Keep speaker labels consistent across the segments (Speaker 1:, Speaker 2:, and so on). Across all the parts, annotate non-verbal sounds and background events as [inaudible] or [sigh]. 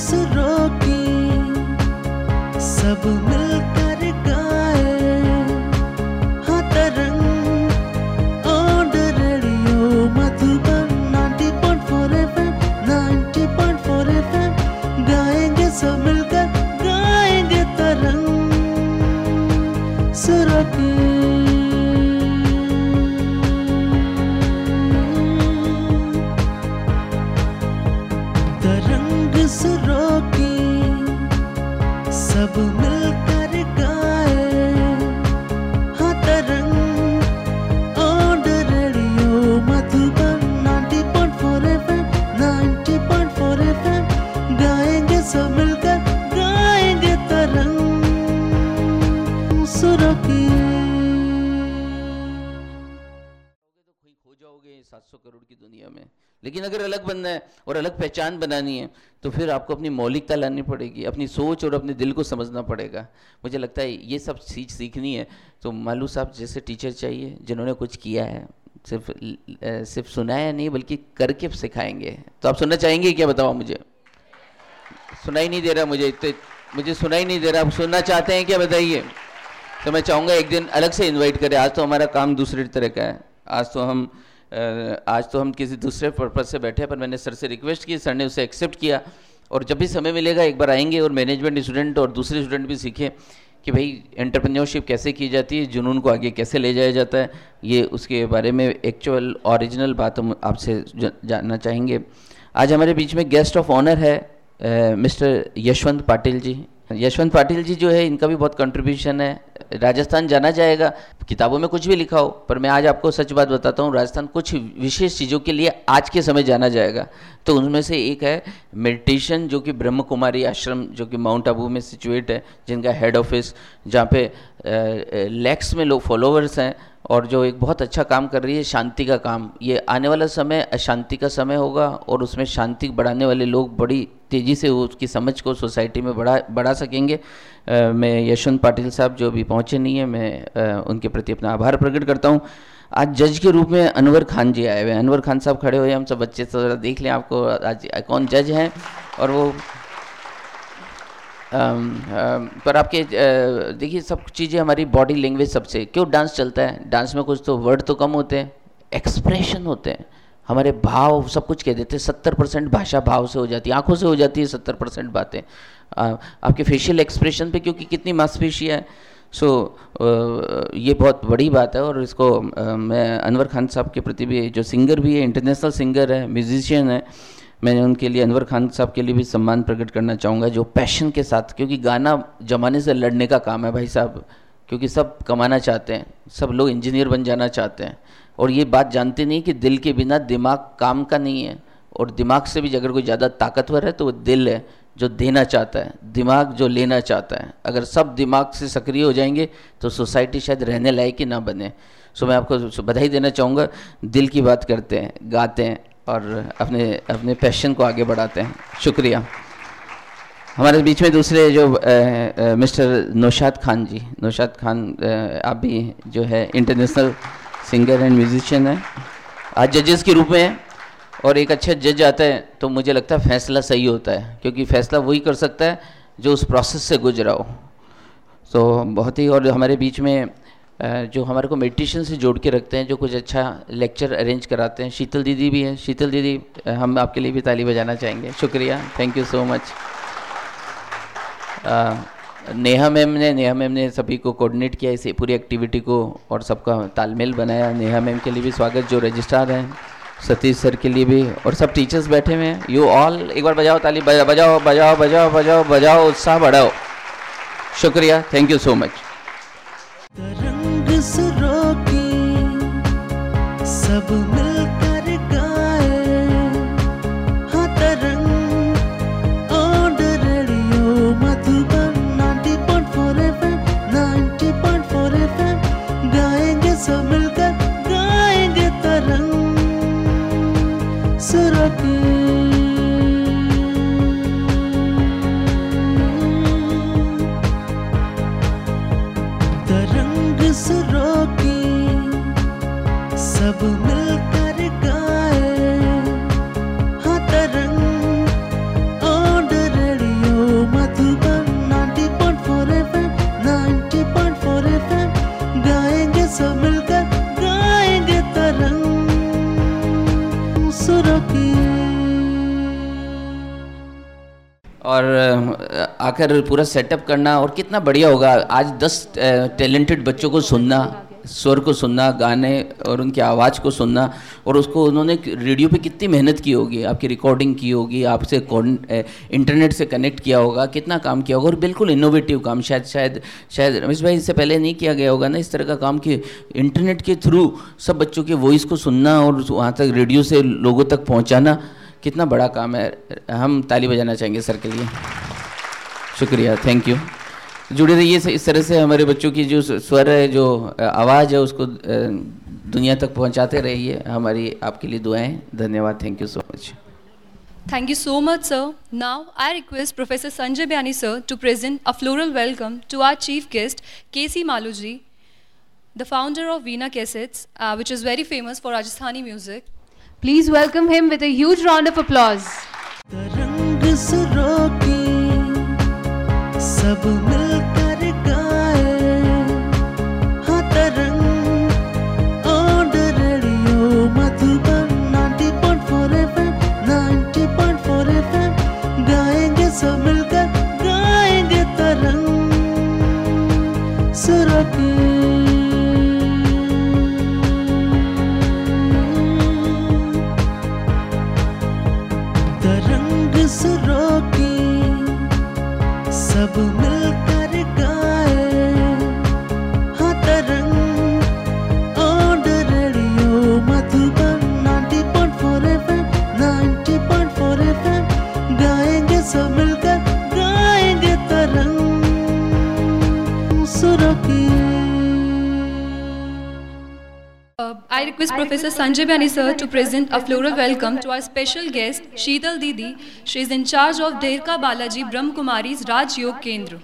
Speaker 1: सुरों की सब
Speaker 2: पहचान बनानी है तो फिर आपको अपनी मौलिकता लानी पड़ेगी, अपनी सोच और अपने दिल को समझना पड़ेगा। मुझे लगता है ये सब चीज़ सीखनी है तो मालू साहब जैसे टीचर चाहिए, जिन्होंने कुछ किया है, सिर्फ़ सिर्फ़ सुनाया नहीं, बल्कि करके सिखाएँगे। तो आप सुनना चाहेंगे क्या बताओ मुझे? सुनाई नहीं दे रहा मुझे तो मुझे सुनाई नहीं दे रहा, आप सुनना चाहते हैं क्या बताइए? तो मैं चाहूँगा एक दिन अलग से इनवाइट करें, आज तो हमारा काम दूसरे तरह का है। आज तो हम आज तो हम किसी दूसरे पर्पज से बैठे पर मैंने सर से रिक्वेस्ट की सर ने उसे एक्सेप्ट किया। और जब भी समय मिलेगा एक बार आएँगे और मैनेजमेंट स्टूडेंट और दूसरे स्टूडेंट भी सीखें कि भाई एंटरप्रेन्योरशिप कैसे की जाती है जुनून को आगे कैसे ले जाया जाता है ये उसके बारे में एक्चुअल ओरिजिनल बात हम आपसे जानना चाहेंगे। आज हमारे बीच में गेस्ट ऑफ़ ऑनर है अ, मिस्टर यशवंत पाटिल जी। यशवंत पाटिल जी जो है इनका भी बहुत कंट्रीब्यूशन है। राजस्थान जाना जाएगा। किताबों में कुछ भी लिखा हो, पर मैं आज आपको सच बात बताता हूँ, राजस्थान कुछ विशेष चीज़ों के लिए आज के समय जाना जाएगा। तो उनमें से एक है मेडिटेशन जो कि ब्रह्म कुमारी आश्रम, जो कि माउंट आबू में सिचुएट है, जिनका हेड ऑफ़िस जहाँ पे लैक्स में लोग फॉलोअर्स हैं, और जो एक बहुत अच्छा काम कर रही है, शांति का काम। ये आने वाला समय अशांति का समय होगा, और उसमें शांति बढ़ाने वाले लोग बड़ी तेज़ी से उसकी समझ को सोसाइटी में बढ़ा बढ़ा सकेंगे। अ, मैं यशवंत पाटिल साहब जो अभी पहुँचे नहीं है मैं अ, उनके प्रति अपना आभार प्रकट करता हूँ। आज जज के रूप में अनवर खान जी आए हुए हैं। अनवर खान साहब खड़े हुए हम सब बच्चे तो ज़रा देख लें आपको आज कौन जज हैं और वो अम, अम, पर आपके देखिए सब चीज़ें हमारी बॉडी लैंग्वेज सबसे क्यों डांस चलता है? डांस में कुछ तो वर्ड तो कम होते हैं एक्सप्रेशन होते हैं। हमारे भाव सब कुछ कह देते हैं सत्तर परसेंट भाषा भाव से हो जाती है आँखों से हो जाती है सत्तर परसेंट बातें। आपके फेशियल एक्सप्रेशन पे क्योंकि कितनी मांसपेशियाँ है। सो so, ये बहुत बड़ी बात है और इसको मैं अनवर खान साहब के प्रति भी जो सिंगर भी है इंटरनेशनल सिंगर है म्यूजिशियन है मैं उनके लिए अनवर खान साहब के लिए भी सम्मान प्रकट करना चाहूँगा जो पैशन के साथ क्योंकि गाना जमाने से लड़ने का काम है भाई साहब क्योंकि सब कमाना चाहते हैं सब लोग इंजीनियर बन जाना चाहते हैं। और ये बात जानते नहीं कि दिल के बिना दिमाग काम का नहीं है। और दिमाग से भी अगर कोई ज़्यादा ताकतवर है तो वो दिल है जो देना चाहता है दिमाग जो लेना चाहता है। अगर सब दिमाग से सक्रिय हो जाएँगे तो सोसाइटी शायद रहने लायक ही ना बने। सो मैं आपको बधाई देना चाहूँगा। दिल की बात करते हैं गाते हैं और अपने अपने पैशन को आगे बढ़ाते हैं। शुक्रिया। हमारे बीच में दूसरे जो uh, uh, mister Naushad Khan ji. Naushad Khan uh, आप भी जो है इंटरनेशनल सिंगर एंड म्यूजिशियन है। आज जजेस के रूप में हैं और एक अच्छा जज आता है तो मुझे लगता है फैसला सही होता है, क्योंकि फैसला वही कर सकता है जो उस प्रोसेस से गुजरा हो। तो बहुत ही, और हमारे बीच में जो हमारे को मेडिटेशन से जोड़ के रखते हैं, जो कुछ अच्छा लेक्चर अरेंज कराते हैं। शीतल दीदी भी हैं। शीतल दीदी हम आपके लिए भी ताली बजाना चाहेंगे। शुक्रिया। Thank you so much Neha ma'am ने नेहा मैम ने सभी को कोऑर्डिनेट किया इस पूरी एक्टिविटी को और सबका तालमेल बनाया। नेहा मैम के लिए भी स्वागत जो रजिस्ट्रार हैं सतीश सर के लिए भी और सब टीचर्स बैठे हुए हैं। यू ऑल एक बार बजाओ ताली बजा, बजाओ बजाओ बजाओ बजाओ बजाओ उत्साह बढ़ाओ। शुक्रिया थैंक यू सो मच
Speaker 1: सब मिलकर
Speaker 2: और आकर पूरा सेटअप करना और कितना बढ़िया होगा। आज दस टैलेंटेड बच्चों को सुनना, स्वर को सुनना, गाने और उनकी आवाज़ को सुनना और उसको उन्होंने रेडियो पे कितनी मेहनत की होगी, आपकी रिकॉर्डिंग की होगी, आपसे इंटरनेट से कनेक्ट किया होगा, कितना काम किया होगा और बिल्कुल इनोवेटिव काम। शायद शायद शायद रमेश भाई इससे पहले नहीं किया गया होगा ना इस तरह का काम कि इंटरनेट के थ्रू सब बच्चों के वॉइस को सुनना और वहाँ तक रेडियो से लोगों तक पहुँचाना। कितना बड़ा काम है, हम ताली बजाना चाहेंगे सर के लिए। शुक्रिया थैंक यू जुड़े रहिए इस तरह से हमारे बच्चों की जो स्वर है, जो आवाज़ है, उसको दुनिया तक पहुंचाते रहिए। हमारी आपके लिए दुआएँ। धन्यवाद thank you so much
Speaker 3: thank you so much sir now I request professor Sanjay Biyani sir to present a floral welcome to our chief guest K C Malu ji the founder of Veena cassettes which is very famous for Rajasthani music
Speaker 4: Please welcome him with a huge round of applause.
Speaker 1: सब मिलकर गाए। हाँ Tarang on radio Madhuban 90.4 FM 90.4 FM. गाएँगे सब मिलकर, गाएँगे तरंग सुरों की।
Speaker 3: Request Professor Sanjay Byani, sir, to present a floral welcome to our special guest, Sheetal Didi. She is in charge of Derka Balaji Brahm Kumari's Raj Yog Kendra.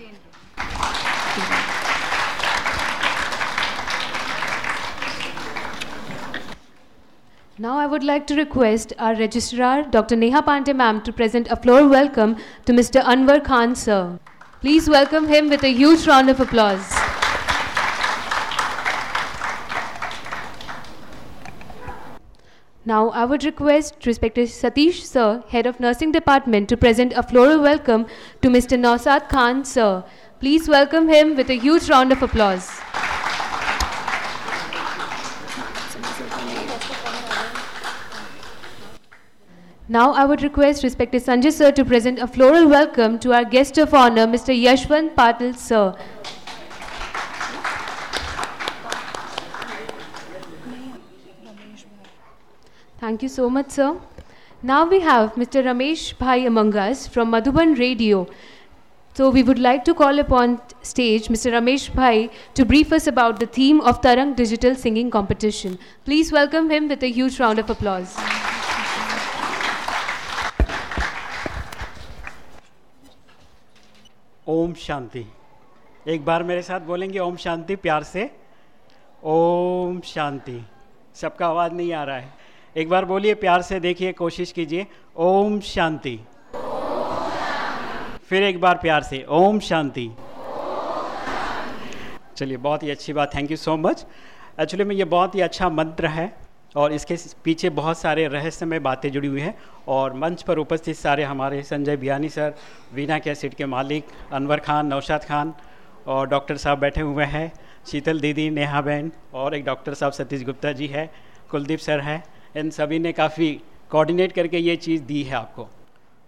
Speaker 4: Now I would like to request our registrar, Dr. Neha Pandey ma'am, to present a floral welcome to Mr. Anwar Khan, sir. Please welcome him with a huge round of applause. Now I would request respected Satish sir, head of nursing department, to present a floral welcome to Mr. Nausad Khan, sir. Please welcome him with a huge round of applause. Now I would request respected Sanjay sir to present a floral welcome to our guest of honor, Mr. Yashwant Patil sir. Thank you so much, sir. Now we have Mr. Ramesh Bhai among us from Madhuban Radio. So we would like to call upon stage Mr. Ramesh Bhai to brief us about the theme of Tarang Digital Singing Competition. Please welcome him with a huge round of applause.
Speaker 5: Om Shanti एक बार मेरे साथ बोलेंगे ओम शांति प्यार से ओम शांति सबका आवाज़ नहीं आ रहा है एक बार बोलिए, प्यार से देखिए, कोशिश कीजिए। ओम शांति। फिर एक बार प्यार से, ओम शांति। चलिए, बहुत ही अच्छी बात thank you so much actually में, ये बहुत ही अच्छा मंत्र है, और इसके पीछे बहुत सारे रहस्यमय बातें जुड़ी हुई हैं, और मंच पर उपस्थित सारे हमारे संजय बियानी सर, वीना कैसेट के मालिक, अनवर खान, नौशाद खान, और डॉक्टर साहब बैठे हुए हैं, शीतल दीदी, नेहा बहन, और एक डॉक्टर साहब सतीश गुप्ता जी है, कुलदीप सर है। इन सभी ने काफ़ी कोऑर्डिनेट करके ये चीज़ दी है आपको।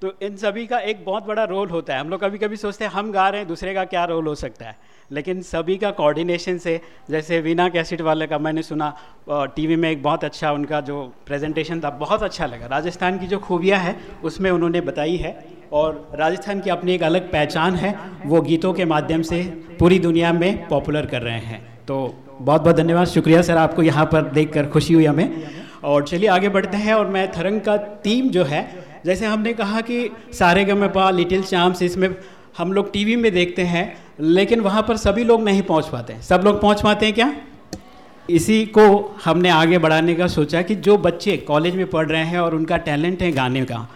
Speaker 5: तो इन सभी का एक बहुत बड़ा रोल होता है। हम लोग कभी कभी सोचते हैं, हम गा रहे हैं, दूसरे का क्या रोल हो सकता है? लेकिन सभी का कोऑर्डिनेशन से, जैसे वीना कैसेट वाले का मैंने सुना टीवी में एक बहुत अच्छा उनका जो प्रेजेंटेशन था, बहुत अच्छा लगा। राजस्थान की जो खूबियाँ हैं, उसमें उन्होंने बताई है। और राजस्थान की अपनी एक अलग पहचान है, वो गीतों के माध्यम से पूरी दुनिया में पॉपुलर कर रहे हैं। तो बहुत बहुत धन्यवाद। शुक्रिया सर, आपको यहाँ पर देख खुशी हुई हमें। और चलिए आगे बढ़ते हैं और मैं थरंग का थीम जो है, जैसे हमने कहा कि सारे गम पा, लिटिल चाम्स इसमें हम लोग टीवी में देखते हैं, लेकिन वहाँ पर सभी लोग नहीं पहुँच पाते सब लोग पहुँच पाते हैं क्या? इसी को हमने आगे बढ़ाने का सोचा कि जो बच्चे कॉलेज में पढ़ रहे हैं और उनका टैलेंट है गाने का,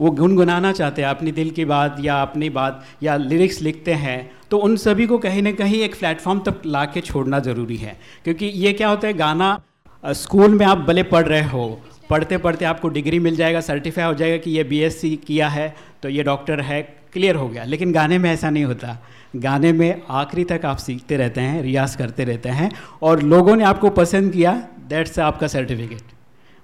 Speaker 5: वो गुनगुनाना चाहते हैं, अपनी दिल की बात या अपनी बात या लिरिक्स लिखते हैं तो उन सभी को कहीं ना कहीं एक प्लेटफॉर्म तक ला के छोड़ना ज़रूरी है। क्योंकि ये क्या होता है, गाना स्कूल में आप भले पढ़ रहे हो, पढ़ते पढ़ते आपको डिग्री मिल जाएगा सर्टिफाई हो जाएगा कि ये बीएससी किया है तो ये डॉक्टर है क्लियर हो गया। लेकिन गाने में ऐसा नहीं होता। गाने में आखिरी तक आप सीखते रहते हैं, रियाज करते रहते हैं, और लोगों ने आपको पसंद किया दैट्स आपका सर्टिफिकेट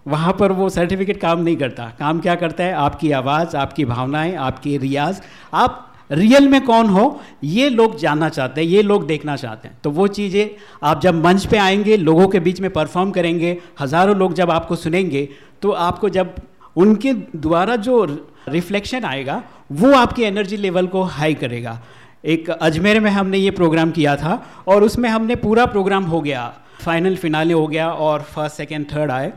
Speaker 5: वहाँ पर वो सर्टिफिकेट काम नहीं करता। काम क्या करता है? आपकी आवाज़, आपकी भावनाएँ, आपकी रियाज। आप रियल में कौन हो, ये लोग जानना चाहते हैं, ये लोग देखना चाहते हैं। तो वो चीज़ें, आप जब मंच पे आएँगे, लोगों के बीच में परफॉर्म करेंगे, हज़ारों लोग जब आपको सुनेंगे तो आपको जब उनके द्वारा जो रिफ्लेक्शन आएगा, वो आपकी एनर्जी लेवल को हाई करेगा। एक अजमेर में हमने ये प्रोग्राम किया था, और उसमें हमने पूरा प्रोग्राम हो गया। फाइनल फिनाले हो गया, और फ़र्स्ट सेकेंड थर्ड आए।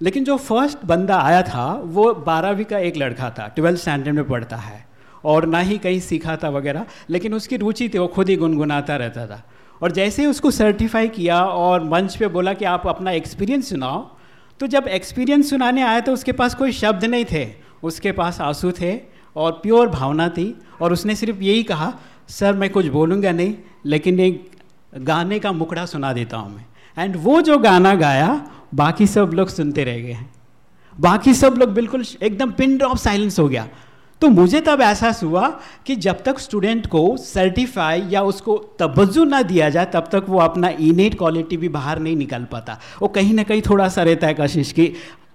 Speaker 5: लेकिन जो फ़र्स्ट बंदा आया था, वो बारहवीं का एक लड़का था ट्वेल्थ स्टैंडर्ड में पढ़ता है। और ना ही कहीं सीखा था वगैरह, लेकिन उसकी रुचि थी, वो खुद ही गुनगुनाता रहता था। और जैसे ही उसको सर्टिफाई किया और मंच पे बोला कि आप अपना एक्सपीरियंस सुनाओ तो जब एक्सपीरियंस सुनाने आया तो उसके पास कोई शब्द नहीं थे। उसके पास आँसू थे और प्योर भावना थी और उसने सिर्फ़ यही कहा, सर, मैं कुछ बोलूँगा नहीं, लेकिन एक गाने का मुकड़ा सुना देता हूँ मैं। एंड वो जो गाना गाया, बाकी सब लोग सुनते रह गए हैं। बाकी सब लोग बिल्कुल एकदम पिन ड्रॉप साइलेंस हो गया। तो मुझे तब एहसास हुआ कि जब तक स्टूडेंट को सर्टिफाई या उसको तवज्जो ना दिया जाए, तब तक वो अपना इनेट क्वालिटी भी बाहर नहीं निकल पाता। वो कहीं ना कहीं थोड़ा सा रहता है कशिश कि,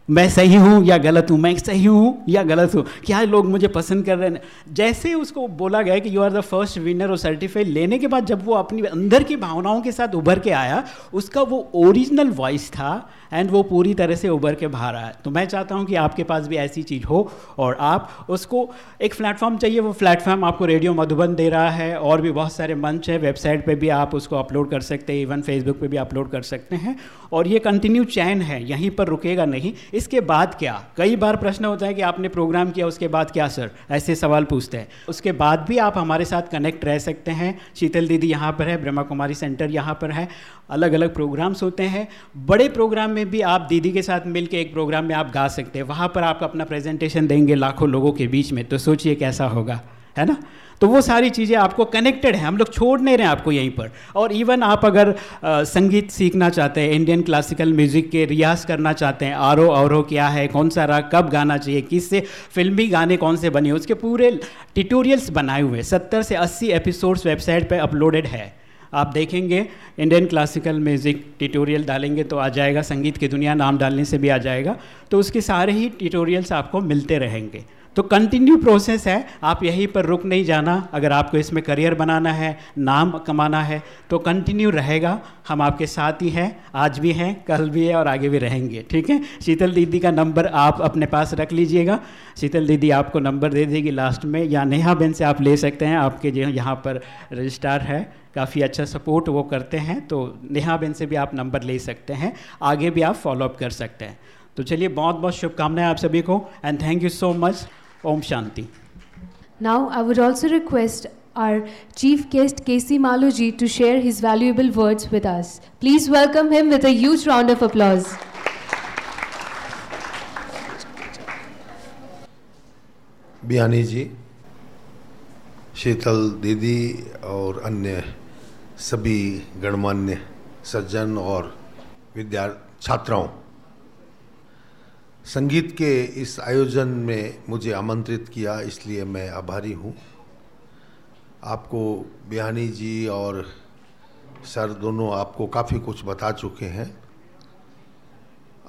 Speaker 5: मैं सही हूँ या गलत हूँ? मैं सही हूँ या गलत हूँ? क्या लोग मुझे पसंद कर रहे हैं? जैसे उसको बोला गया कि you are the first winner और सर्टिफाइड लेने के बाद जब वो अपनी, अंदर की भावनाओं के साथ उभर के आया, उसका वो ओरिजिनल वॉइस था एंड वो पूरी तरह से उभर के बाहर आया। तो मैं चाहता हूँ कि आपके पास भी ऐसी चीज़ हो और आप उसको, एक प्लेटफॉर्म चाहिए, वो प्लेटफॉर्म आपको रेडियो मधुबन दे रहा है और भी बहुत सारे मंच है वेबसाइट पर भी आप उसको अपलोड कर सकते हैं इवन फेसबुक पर भी अपलोड कर सकते हैं। और ये कंटिन्यू चैन है, यहीं पर रुकेगा नहीं। इसके बाद क्या? कई बार प्रश्न होता है कि आपने प्रोग्राम किया, उसके बाद क्या सर ऐसे सवाल पूछते हैं। उसके बाद भी आप हमारे साथ कनेक्ट रह सकते हैं। शीतल दीदी यहाँ पर है, ब्रह्मा कुमारी सेंटर यहाँ पर है। अलग अलग प्रोग्राम्स होते हैं। बड़े प्रोग्राम में भी आप दीदी के साथ मिल एक प्रोग्राम में आप गा सकते हैं। वहाँ पर आप अपना प्रेजेंटेशन देंगे लाखों लोगों के बीच में तो सोचिए कैसा होगा है ना? तो वो सारी चीज़ें आपको कनेक्टेड हैं हम लोग छोड़ नहीं रहे हैं आपको यहीं पर। और इवन आप अगर आ, संगीत सीखना चाहते हैं इंडियन क्लासिकल म्यूज़िक के रियाज करना चाहते हैं आरो औरो क्या है कौन सा राग कब गाना चाहिए किससे फिल्मी गाने कौन से बने उसके पूरे ट्यूटोरियल्स बनाए हुए सत्तर से अस्सी एपिसोड्स वेबसाइट पर अपलोडेड है। आप देखेंगे इंडियन क्लासिकल म्यूज़िक ट्यूटोरियल डालेंगे तो आ जाएगा, संगीत की दुनिया, नाम डालने से भी आ जाएगा। तो उसके सारे ही ट्यूटोरियल्स आपको मिलते रहेंगे। तो कंटिन्यू प्रोसेस है। आप यहीं पर रुक नहीं जाना। अगर आपको इसमें करियर बनाना है, नाम कमाना है तो कंटिन्यू रहेगा। हम आपके साथ ही हैं, आज भी हैं, कल भी है और आगे भी रहेंगे। ठीक है? शीतल दीदी का नंबर आप अपने पास रख लीजिएगा। शीतल दीदी आपको नंबर दे देगी लास्ट में। या नेहा बेन से आप ले सकते हैं। आपके जो यहाँ पर रजिस्ट्रार है, काफ़ी अच्छा सपोर्ट वो करते हैं। तो नेहा बेन से भी आप नंबर ले सकते हैं। आगे भी आप फॉलोअप कर सकते हैं। तो चलिए बहुत बहुत शुभकामनाएँ आप सभी को। And thank you so much ओम शांति
Speaker 4: Now, I would also request our chief guest KC Maluji to share his valuable words with us. Please welcome him with a huge round of applause.
Speaker 6: Biyani ji Sheetal दीदी और अन्य सभी गणमान्य सज्जन और विद्या छात्राओं संगीत के इस आयोजन में मुझे आमंत्रित किया, इसलिए मैं आभारी हूँ। आपको बिहानी जी और सर दोनों आपको काफ़ी कुछ बता चुके हैं।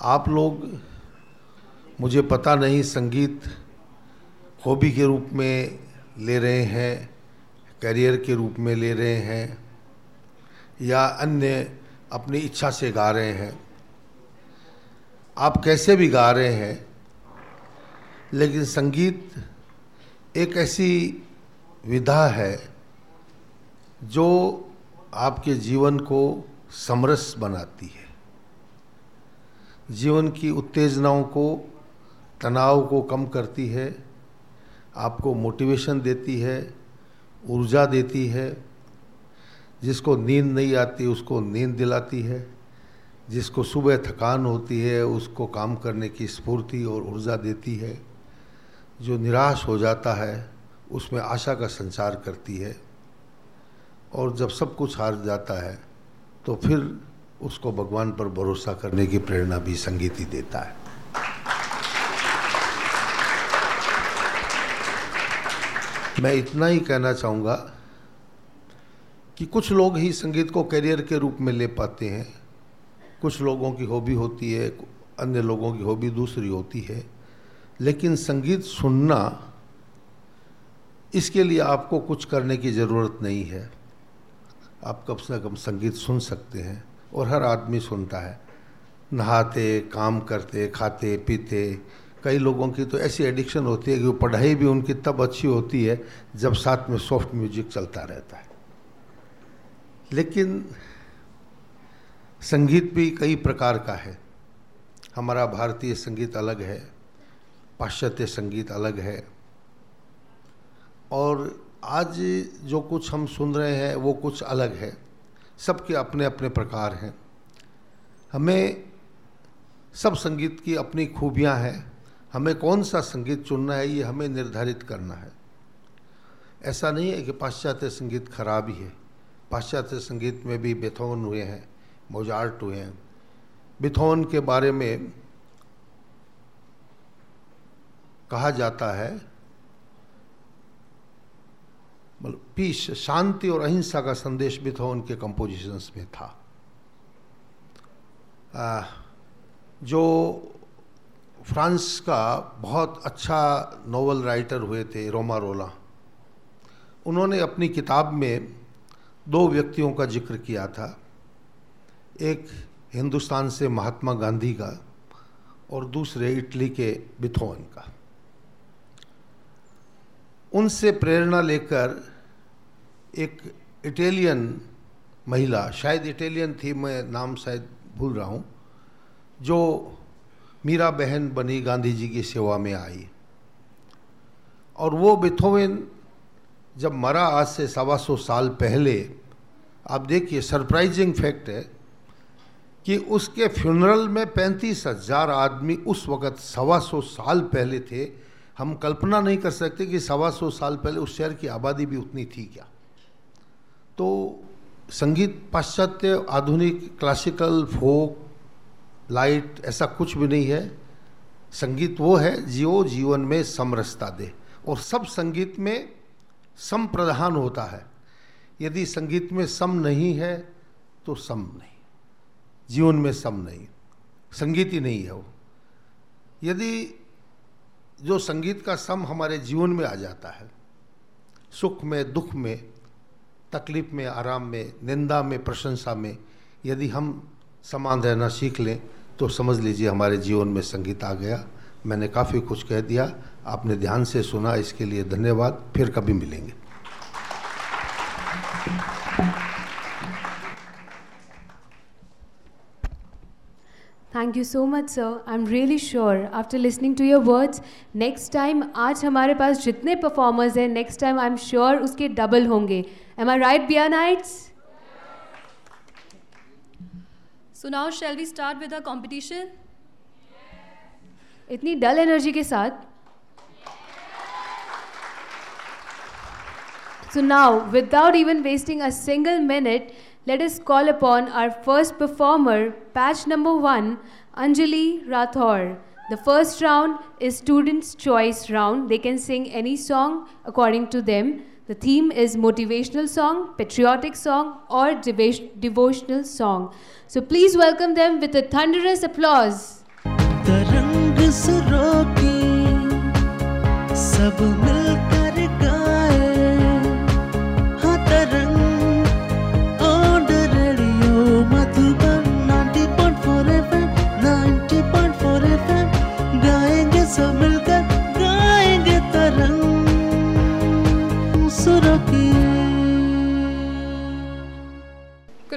Speaker 6: आप लोग, मुझे पता नहीं संगीत हॉबी के रूप में ले रहे हैं, करियर के रूप में ले रहे हैं, या अन्य अपनी इच्छा से गा रहे हैं। आप कैसे भी गा रहे हैं, लेकिन संगीत एक ऐसी विधा है जो आपके जीवन को समरस बनाती है। जीवन की उत्तेजनाओं को, तनाव को कम करती है, आपको मोटिवेशन देती है, ऊर्जा देती है, जिसको नींद नहीं आती उसको नींद दिलाती है। जिसको सुबह थकान होती है, उसको काम करने की स्फूर्ति और ऊर्जा देती है, जो निराश हो जाता है, उसमें आशा का संचार करती है। और जब सब कुछ हार जाता है तो फिर उसको भगवान पर भरोसा करने की प्रेरणा भी संगीत ही देता है। मैं इतना ही कहना चाहूँगा कि कुछ लोग ही संगीत को करियर के रूप में ले पाते हैं। कुछ लोगों की हॉबी होती है, अन्य लोगों की हॉबी दूसरी होती है। लेकिन संगीत सुनना, इसके लिए आपको कुछ करने की ज़रूरत नहीं है। आप कम से कम संगीत सुन सकते हैं और हर आदमी सुनता है। नहाते, काम करते, खाते, पीते, कई लोगों की तो ऐसी एडिक्शन होती है कि वो पढ़ाई भी उनकी तब अच्छी होती है जब साथ में सॉफ्ट म्यूज़िक चलता रहता है। लेकिन संगीत भी कई प्रकार का है। हमारा भारतीय संगीत अलग है, पाश्चात्य संगीत अलग है। और आज जो कुछ हम सुन रहे हैं, वो कुछ अलग है। सबके अपने अपने प्रकार हैं। हमें सब संगीत की अपनी खूबियाँ हैं। हमें कौन सा संगीत चुनना है, ये हमें निर्धारित करना है। ऐसा नहीं है कि पाश्चात्य संगीत खराब ही है। पाश्चात्य संगीत में भी बेथोन हुए हैं। मोजार्ट हुए हैं। बिथोन के बारे में कहा जाता है मतलब पीस शांति और अहिंसा का संदेश बिथोन के कंपोजिशंस में था। आ, जो फ्रांस का बहुत अच्छा नोवेल राइटर हुए थे रोमा रोला उन्होंने अपनी किताब में दो व्यक्तियों का ज़िक्र किया था। एक हिंदुस्तान से महात्मा गांधी का और दूसरे इटली के बिथोन का। उनसे प्रेरणा लेकर एक इटालियन महिला, शायद इटालियन थी, मैं नाम शायद भूल रहा हूँ, जो मीरा बहन बनी गांधी जी की सेवा में आई। और वो बिथोवेन जब मरा आज से सवा सौ साल पहले, आप देखिए, सरप्राइजिंग फैक्ट है कि उसके फ्यूनरल में पैंतीस हज़ार आदमी उस वक़्त सवा सौ साल पहले थे। हम कल्पना नहीं कर सकते कि सवा सौ साल पहले उस शहर की आबादी भी उतनी थी क्या। तो संगीत पाश्चात्य, आधुनिक क्लासिकल फोक लाइट ऐसा कुछ भी नहीं है। संगीत वो है जो जीवन में समरसता दे। और सब संगीत में सम प्रधान होता है। यदि संगीत में सम नहीं है तो सम नहीं। जीवन में सम नहीं, संगीत ही नहीं है वो। यदि जो संगीत का सम हमारे जीवन में आ जाता है, सुख में, दुख में, तकलीफ़ में, आराम में, निंदा में, प्रशंसा में, यदि हम समान रहना सीख लें तो समझ लीजिए हमारे जीवन में संगीत आ गया। मैंने काफ़ी कुछ कह दिया, आपने ध्यान से सुना, इसके लिए धन्यवाद, फिर कभी मिलेंगे।
Speaker 4: Thank you so much sir I am really sure after listening to your words next time आज हमारे पास जितने परफॉर्मर्स हैं next time I am sure उसके डबल होंगे am I right Biyanites
Speaker 3: So now shall we start with our competition?
Speaker 4: इतनी dull energy के साथ So now, without even wasting a single minute, let us call upon our first performer, patch number one, Anjali Rathor. The first round is students' choice round. They can sing any song according to them. The theme is motivational song, patriotic song, or devotional song. So please welcome them with a thunderous applause.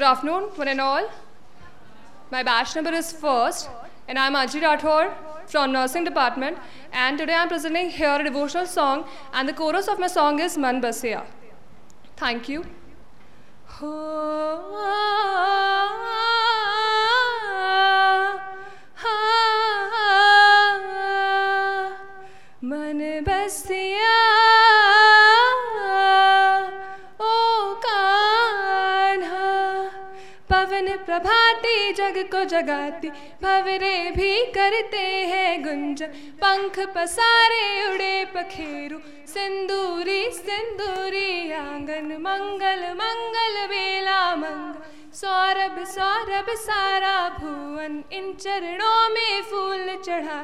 Speaker 3: Good afternoon, one and all. My batch number is first, and I'm Aji Rathore from Nursing Department, and today I'm presenting here a devotional song, and the chorus of my song is "Manbasiya." Thank you. Man Basiya. जग को जगाती, भवरे भी करते हैं गुंजन पंख पसारे उड़े पखेरु, सिंदूरी
Speaker 7: सिंदूरी आँगन, मंगल मंगल बेला मंगल सौरभ सौरभ सारा भुवन, इन चरणों में फूल चढ़ा।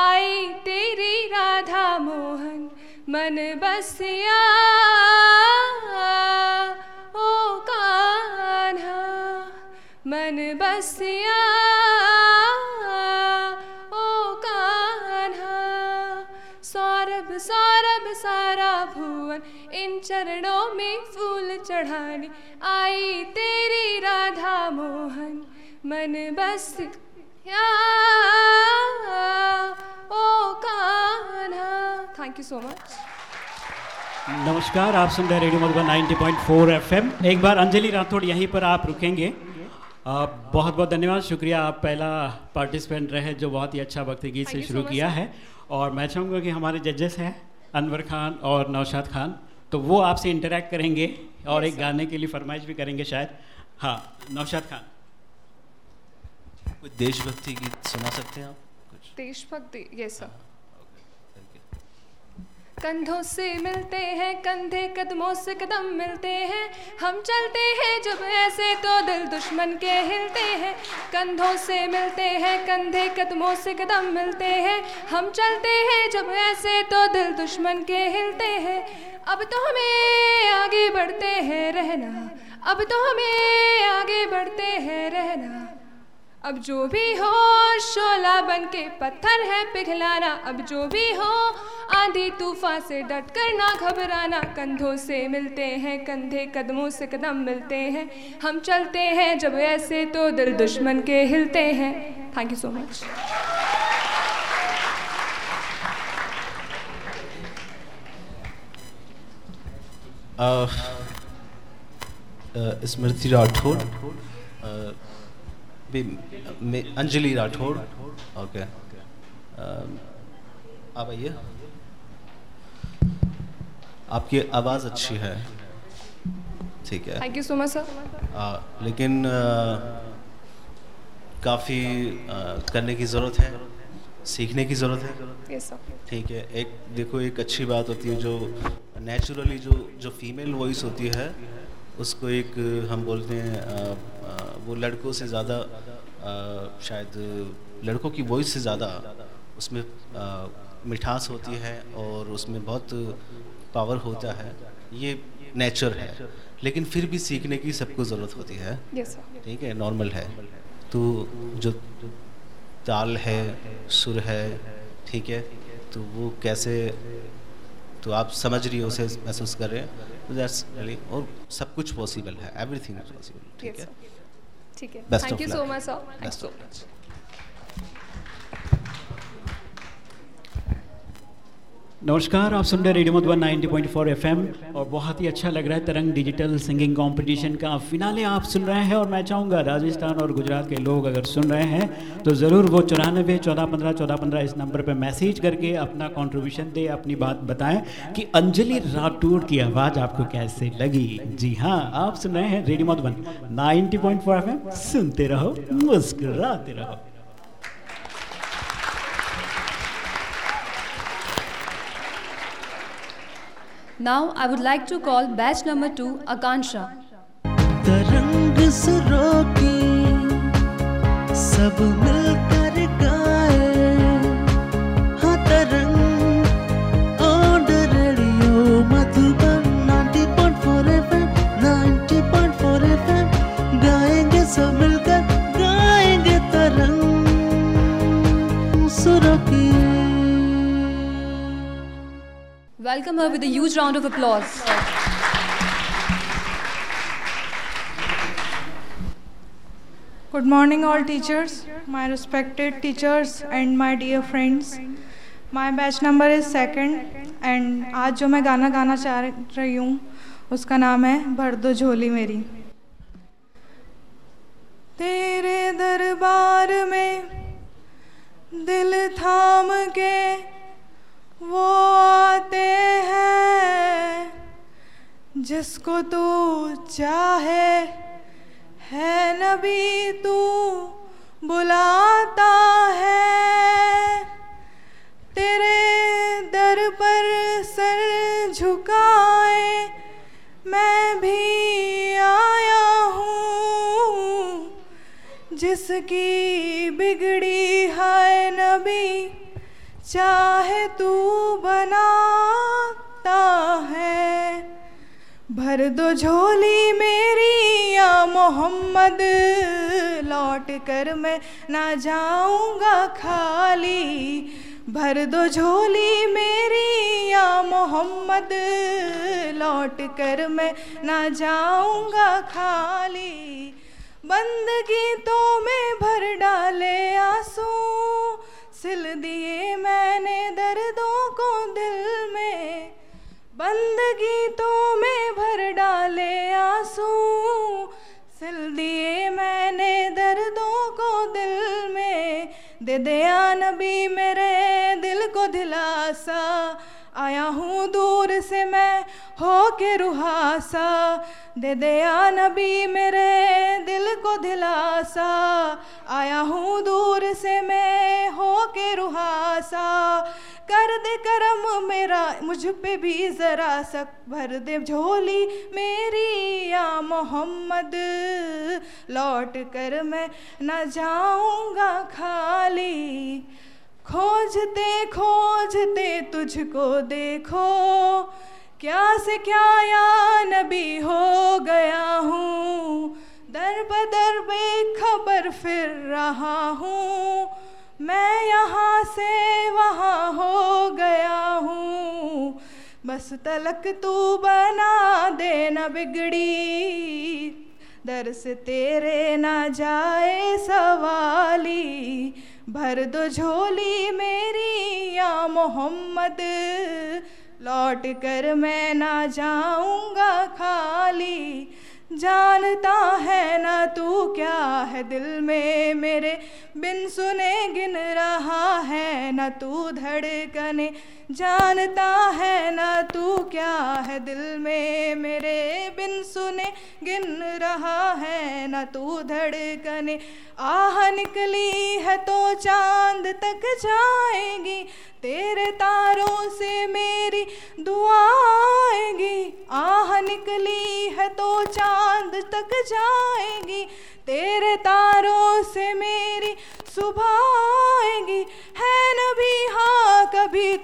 Speaker 7: आई तेरी राधा मोहन, मन बसिया, ओ कान्हा। मन बसिया, ओ कान्हा। सौरभ सौरभ, सारा भुवन, इन चरणों में फूल चढ़ाने। आई तेरी राधा मोहन, मन बस या ओ Kanha. Thank you so much
Speaker 5: नमस्कार, आप सुन रहे रेडियो मधुबन 90.4 एफएम। एक बार अंजलि राठौड़ यहीं पर आप रुकेंगे। आ, बहुत बहुत धन्यवाद। शुक्रिया आप पहला पार्टिसिपेंट रहे जो बहुत ही अच्छा भक्ति गीत से शुरू किया है। और मैं चाहूँगा कि हमारे जजेस हैं अनवर खान और नौशाद खान। तो वो आपसे इंटरेक्ट करेंगे और एक गाने के लिए फरमाइश भी करेंगे शायद। हाँ नौशाद खान।
Speaker 8: कोई देशभक्ति गीत सुना सकते हैं आप? कुछ?
Speaker 7: देशभक्ति यस सर कंधों से मिलते हैं, कंधे कदमों से कदम मिलते हैं। हम चलते हैं जब ऐसे तो दिल दुश्मन के हिलते हैं। कंधों से मिलते हैं, कंधे कदमों से कदम मिलते हैं। हम चलते हैं जब ऐसे तो दिल दुश्मन के हिलते हैं। अब तो हमें आगे बढ़ते हैं रहना। अब तो हमें आगे बढ़ते हैं रहना। अब जो भी हो, शोला बन के पत्थर है पिघलाना। अब जो भी हो, आंधी तूफ़ान से डट कर ना घबराना। कंधों से मिलते हैं, कंधे कदमों से कदम मिलते हैं। हम चलते हैं जब ऐसे तो दिल दुश्मन के हिलते हैं।
Speaker 8: Thank you so much Smriti may- Anjali Rathore okay. आप आइए। आपकी आवाज़ अच्छी है। ठीक है।
Speaker 7: Thank you so much sir
Speaker 8: आ, लेकिन काफ़ी करने की ज़रूरत है। सीखने की ज़रूरत है।
Speaker 7: यस सर
Speaker 8: ठीक है। एक देखो एक अच्छी बात होती है जो नेचुरली जो जो फीमेल वॉइस होती है उसको एक हम बोलते हैं वो लड़कों से ज़्यादा शायद लड़कों की वॉइस से ज़्यादा उसमें मिठास होती है और उसमें बहुत पावर होता है। ये नेचर है। लेकिन फिर भी सीखने की सबको ज़रूरत होती है। ठीक है? नॉर्मल है। तो जो ताल है सुर है ठीक है? तो वो कैसे तो आप समझ रही हो उसे महसूस कर रहे हैं? तो दैट्स रियली और सब कुछ पॉसिबल है एवरीथिंग इज़ पॉसिबल ठीक है?
Speaker 7: ठीक है.
Speaker 8: Thank
Speaker 7: you so much
Speaker 8: sir
Speaker 7: thank
Speaker 8: of
Speaker 7: so
Speaker 5: नमस्कार, आप सुन रहे रेडियो मधुबन 90.4 एफएम। और बहुत ही अच्छा लग रहा है तरंग डिजिटल सिंगिंग कंपटीशन का फिनाले आप सुन रहे हैं। और मैं चाहूँगा राजस्थान और गुजरात के लोग अगर सुन रहे हैं तो ज़रूर वो चौरानबे, चौदह, पंद्रह चौदह, पंद्रह इस नंबर पर मैसेज करके अपना कंट्रीब्यूशन दे, अपनी बात बताएँ कि अंजलि राठौड़ की आवाज़ आपको कैसे लगी? जी हाँ आप सुन रहे हैं रेडियो मधुबन 90.4 एफएम। सुनते रहो, मुस्कुराते रहो।
Speaker 3: Now I would like to call batch number two, Akansha.
Speaker 1: तरंग सुरों की सब मिलकर
Speaker 3: Welcome her with a huge round of applause.
Speaker 9: Good morning, all teachers, my respected teachers, and my dear friends. My batch number is second, and आज जो मैं गाना गाना चाह रही हूँ उसका नाम है भर दो झोली मेरी तेरे दरबार में दिल थाम के वो आते हैं। जिसको तू चाहे, है नबी तू बुलाता है। तेरे दर पर सर झुकाए, मैं भी आया हूँ। जिसकी बिगड़ी है नबी चाहे तू बनाता है, भर दो झोली मेरी या मोहम्मद, लौट कर मैं ना जाऊँगा खाली। भर दो झोली मेरी या मोहम्मद, लौट कर मैं ना जाऊँगा खाली। बंदगी तो मैं भर डाले आँसू सिल दिए मैंने दर्दों को दिल में। बंदगी तो में भर डाले आँसू। सिल दिए मैंने दर्दों को दिल में। दे दया नबी मेरे दिल को दिलासा। आया हूँ दूर से मैं हो के रुहासा। दे दे दया नबी मेरे दिल को दिलासा। आया हूँ दूर से मैं हो के रुहासा। कर दे करम मेरा, मुझ पे भी ज़रा सक। भर दे झोली मेरी या मोहम्मद। लौट कर मैं न जाऊँगा खाली। खोजते खोजते तुझको देखो। क्या से क्या या नबी हो गया हूँ? दर बदर बेखबर फिर रहा हूँ। मैं यहाँ से वहाँ हो गया हूँ। बस तलक तू बना दे न बिगड़ी। दर से तेरे ना जाए सवाली। भर दो झोली मेरी या मोहम्मद। लौट कर मैं ना जाऊँगा खाली। जानता है ना तू क्या है, दिल में मेरे बिन सुने गिन रहा है। ना तू धड़कने जानता है ना तू क्या है दिल में? मेरे बिन सुने गिन रहा है ना तू धड़कने। आह, निकली है तो चाँद तक जाएगी, तेरे तारों से मेरी दुआ आएगी। आह, निकली है तो चाँद तक जाएगी, तेरे तारों से मेरी सुबह आएगी।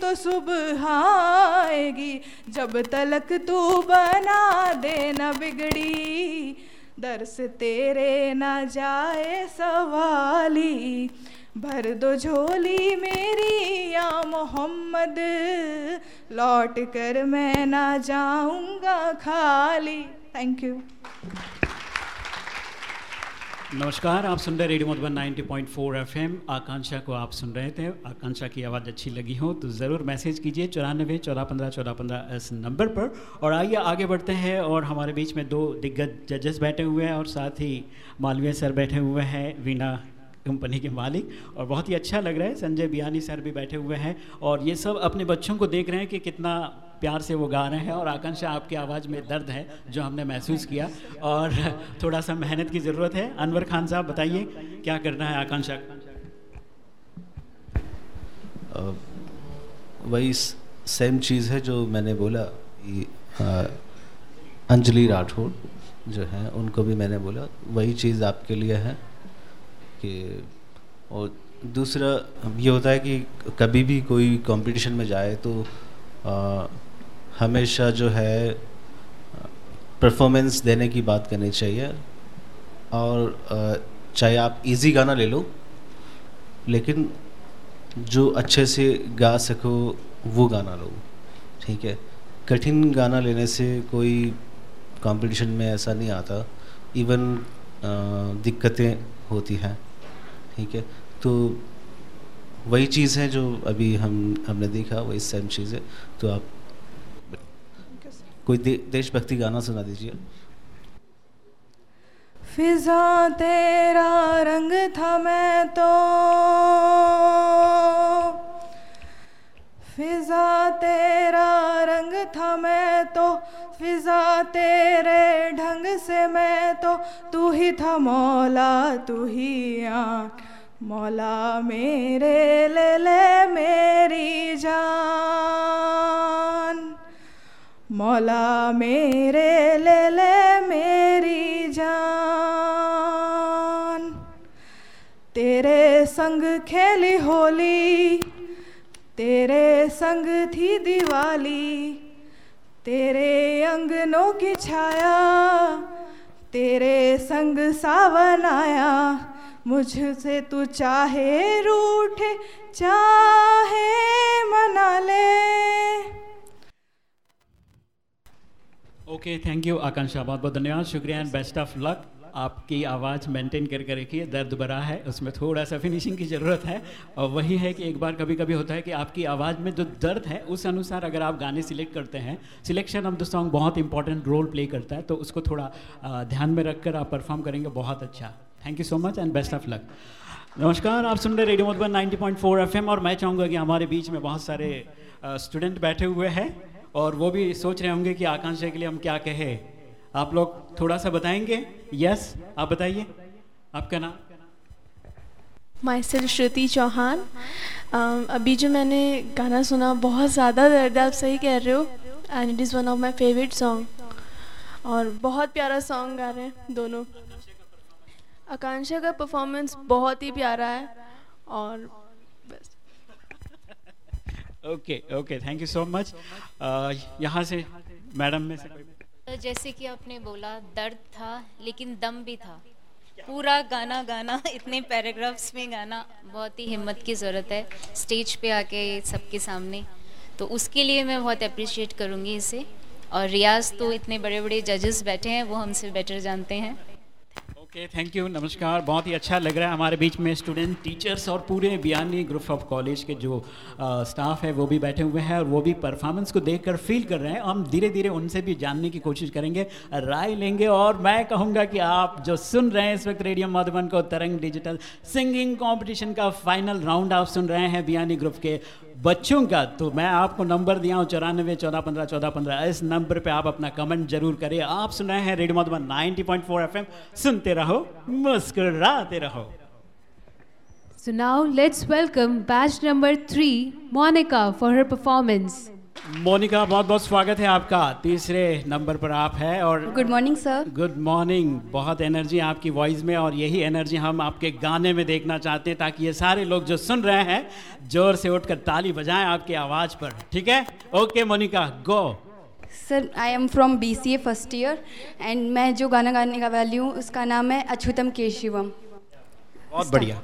Speaker 9: तो सुबह आएगी, जब तलक तू बना दे न बिगड़ी दर्स तेरे ना जाए सवाली, भर दो झोली मेरी या मोहम्मद, लौट कर मैं ना जाऊँगा खाली। थैंक यू
Speaker 5: नमस्कार, आप सुन रहे रेडियो मधुबन 90.4 एफएम। आकांक्षा को आप सुन रहे थे। आकांक्षा की आवाज़ अच्छी लगी हो तो ज़रूर मैसेज कीजिए चौरानबे चौदह पंद्रह चौदह पंद्रह इस नंबर पर। और आइए, आगे बढ़ते हैं और हमारे बीच में दो दिग्गज जजेस बैठे हुए हैं और साथ ही मालवीय सर बैठे हुए हैं, वीणा कंपनी के मालिक। और बहुत ही अच्छा लग रहा है, संजय बियानी सर भी बैठे हुए हैं। और ये सब अपने बच्चों को देख रहे हैं कि कितना प्यार से वो गा रहे हैं और आकांक्षा आपकी आवाज़ में दर्द है जो हमने महसूस किया। और थोड़ा सा मेहनत की ज़रूरत है। अनवर खान साहब बताइए क्या करना है आकांक्षा?
Speaker 8: वही सेम चीज़ है जो मैंने बोला अंजलि राठौर जो है उनको भी मैंने बोला वही चीज़ आपके लिए है कि और दूसरा ये होता है कि कभी भी कोई कंपटीशन में जाए तो आ, हमेशा जो है परफॉर्मेंस देने की बात करनी चाहिए। और चाहे आप इजी गाना ले लो, लेकिन जो अच्छे से गा सको, वो गाना लो। ठीक है? कठिन गाना लेने से कोई कंपटीशन में ऐसा नहीं आता। इवन दिक्कतें होती हैं। ठीक है? तो वही चीज़ है जो अभी हम, हमने देखा, वही सेम चीज़ है। तो आप कोई दे, देशभक्ति गाना सुना दीजिए।
Speaker 9: फिजा तेरा रंग था मैं तो। फिजा तेरा रंग था मैं तो। फिजा तेरे ढंग से मैं तो। तू ही था मौला तू ही आन मौला मेरे ले ले मेरी जान। मौला मेरे ले ले मेरी जान। तेरे संग खेली होली, तेरे संग थी दिवाली, तेरे अंगनों की छाया, तेरे संग सावन आया। मुझसे तू चाहे रूठे, चाहे मना ले।
Speaker 5: ओके थैंक यू आकांक्षा बहुत बहुत धन्यवाद, शुक्रिया एंड बेस्ट ऑफ़ लक आपकी आवाज़ मेंटेन करके रखिए, दर्द भरा है, उसमें थोड़ा सा फिनिशिंग की ज़रूरत है। और वही है कि एक बार कभी कभी होता है कि आपकी आवाज़ में जो दर्द है, उस अनुसार अगर आप गाने सिलेक्ट करते हैं सिलेक्शन ऑफ़ द सॉन्ग बहुत इंपॉर्टेंट रोल प्ले करता है तो उसको थोड़ा ध्यान में रखकर आप परफॉर्म करेंगे, बहुत अच्छा। Thank you so much and best of luck नमस्कार, आप सुन रहे रेडियो मधुबन 90.4 एफएम और मैं चाहूँगा कि हमारे बीच में बहुत सारे स्टूडेंट बैठे हुए हैं। और वो भी सोच रहे होंगे कि आकांक्षा के लिए हम क्या कहें। आप लोग थोड़ा सा बताएँगे? यस आप बताइए। आपका नाम?
Speaker 10: माई सेल्फ श्रुति चौहान अभी जो मैंने गाना सुना, बहुत ज़्यादा दर्द आप सही कह रहे हो। And it is one of my favourite song और बहुत प्यारा सॉन्ग गा रहे हैं दोनों। आकांक्षा का परफॉर्मेंस बहुत ही प्यारा है। और बस।
Speaker 5: Okay okay thank you so much यहाँ से मैडम में से
Speaker 11: जैसे कि आपने बोला, दर्द था, लेकिन दम भी था। पूरा गाना गाना, इतने पैराग्राफ्स में गाना, बहुत ही हिम्मत की ज़रूरत है स्टेज पे आके सबके सामने। तो उसके लिए मैं बहुत अप्रिशिएट करूँगी इसे। और रियाज तो इतने बड़े बड़े जजेस बैठे हैं, वो हमसे बेटर जानते हैं।
Speaker 5: ओके थैंक यू नमस्कार। बहुत ही अच्छा लग रहा है हमारे बीच में स्टूडेंट टीचर्स और पूरे बियानी ग्रुप ऑफ़ कॉलेज के जो स्टाफ है, वो भी बैठे हुए हैं और वो भी परफॉर्मेंस को देखकर फील कर रहे हैं। हम धीरे धीरे उनसे भी जानने की कोशिश करेंगे, राय लेंगे और मैं कहूँगा कि आप जो सुन रहे हैं इस वक्त रेडियो मधुबन को तरंग डिजिटल सिंगिंग कॉम्पिटिशन का फाइनल राउंड आप सुन रहे हैं बियानी ग्रुप के। बच्चों का तो मैं आपको नंबर दिया हूँ, चौरानवे, चौदह, पंद्रह चौदह, पंद्रह। इस नंबर पे आप अपना कमेंट ज़रूर करिए। आप सुनाए हैं रेडियो मधुबन 90.4 एफएम। सुनते रहो, मुस्कुराते रहो।
Speaker 4: So now, let's welcome batch number Monika for her performance.
Speaker 5: Monika बहुत बहुत स्वागत है आपका। तीसरे नंबर पर आप है और
Speaker 12: good morning sir
Speaker 5: good morning बहुत एनर्जी आपकी वॉइस में और यही एनर्जी हम आपके गाने में देखना चाहते हैं ताकि ये सारे लोग जो सुन रहे हैं ज़ोर से उठकर ताली बजाएँ आपकी आवाज़ पर। ठीक है? Okay Monika go
Speaker 12: sir I am from B C A first year and मैं जो गाना गाने का वाली हूँ उसका नाम है अछूतम केशिवम।
Speaker 5: बहुत बढ़िया।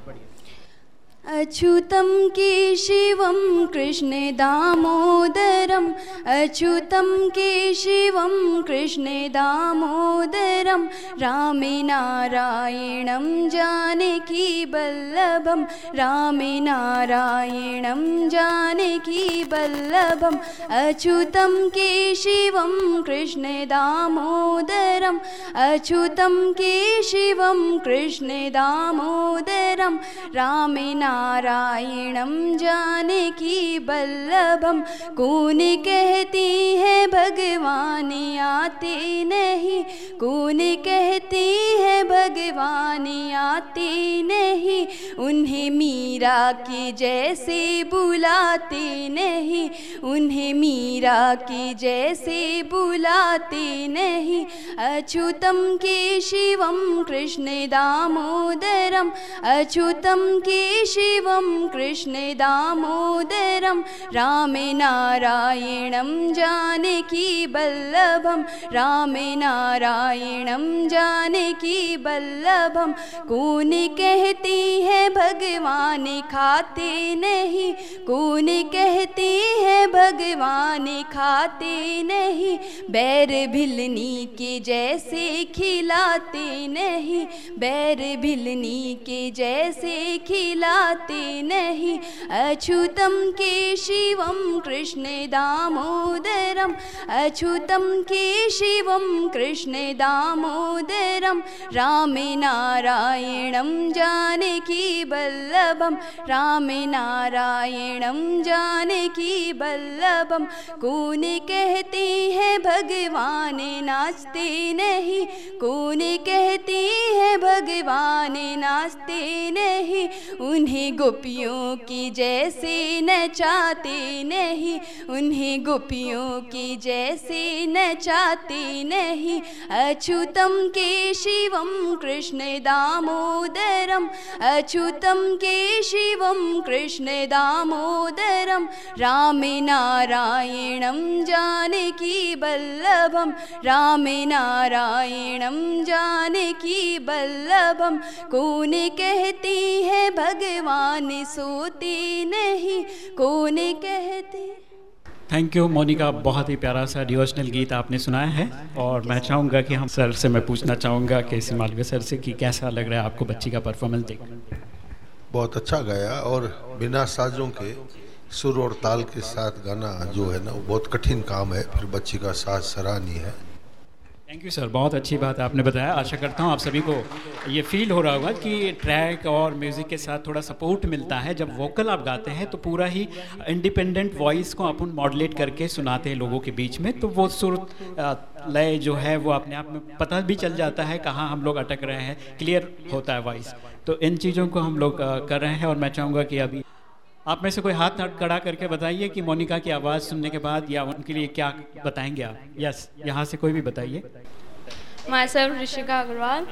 Speaker 12: अच्युतं केशिवं कृष्णे दामोदरम्। अच्युतं केशिवं कृष्णे दामोदरं रामे नारायणं जानकी वल्लभं रामे नारायणं जानकी वल्लभम्। अच्युतं केशिवं कृष्णे दामोदरम्। अच्युतं केशिवं कृष्णे दामोदरं रामे नारायणं जानकी वल्लभम कौन कहती है, भगवान आते नहीं? कौन कहती है, भगवान आते नहीं? उन्हें मीरा के जैसे बुलाते नहीं। उन्हें मीरा के जैसे बुलाते नहीं। अच्युतम के शिवम, कृष्ण दामोदरम। अच्युतम के शिवं कृष्णे दामोदरं, रामे नारायणं जानकी वल्लभं रामे नारायणं जानकी वल्लभं कौन कहती है, भगवान खाते नहीं। कौन कहती है, भगवान खाते नहीं। बैर भिलनी के जैसे खिलाते नहीं। बैर भिलनी के जैसे खिलाते नहीं। अच्युतम के शिवम कृष्ण दामोदरम। के शिवम कृष्ण दामोदरम। रामे नारायणं जानकी वल्लभं रामे नारायणं जानकी वल्लभं कौन कहते हैं भगवान नाचते नहीं। कौन कहती हैं भगवान नाचते नहीं। उन्हें गोपियों की जैसे नचाते नहीं, उन्हें गोपियों की जैसे नचाते नहीं। अच्युतम के शिवम कृष्ण दामोदरम अच्युतम के शिवम कृष्ण दामोदरम। राम नारायणं जानकी वल्लभं राम नारायणं जानकी वल्लभम कौन कहती है भगवान सोते नहीं कौन कहते?
Speaker 5: थैंक यू मोनिका बहुत ही प्यारा सा डिवोशनल गीत आपने सुनाया है। और मैं चाहूँगा कि हम सर से मैं पूछना चाहूँगा के सी मालवीय सर से कि कैसा लग रहा है आपको बच्ची का परफॉर्मेंस देख?
Speaker 6: बहुत अच्छा गाया और बिना साजों के सुर और ताल के साथ गाना जो है ना वो बहुत कठिन काम है। फिर बच्ची का साज सराहनीय है।
Speaker 5: थैंक यू सर बहुत अच्छी बात आपने बताया। आशा करता हूँ आप सभी को ये फील हो रहा होगा कि ट्रैक और म्यूज़िक के साथ थोड़ा सपोर्ट मिलता है। जब वोकल आप गाते हैं तो पूरा ही इंडिपेंडेंट वॉइस को अपन मॉडलेट करके सुनाते हैं लोगों के बीच में। तो वो सुर लय जो है, वो अपने आप में पता भी चल जाता है कहाँ हम लोग अटक रहे हैं। क्लियर होता है वॉइस तो इन चीज़ों को हम लोग कर रहे हैं और मैं चाहूँगा कि अभी आप में से कोई हाथ खड़ा करके बताइए कि मोनिका की आवाज़ सुनने के बाद या उनके लिए क्या बताएँगे आप? यस यहाँ से कोई भी बताइए।
Speaker 10: माई सेल्फ ऋषिका अग्रवाल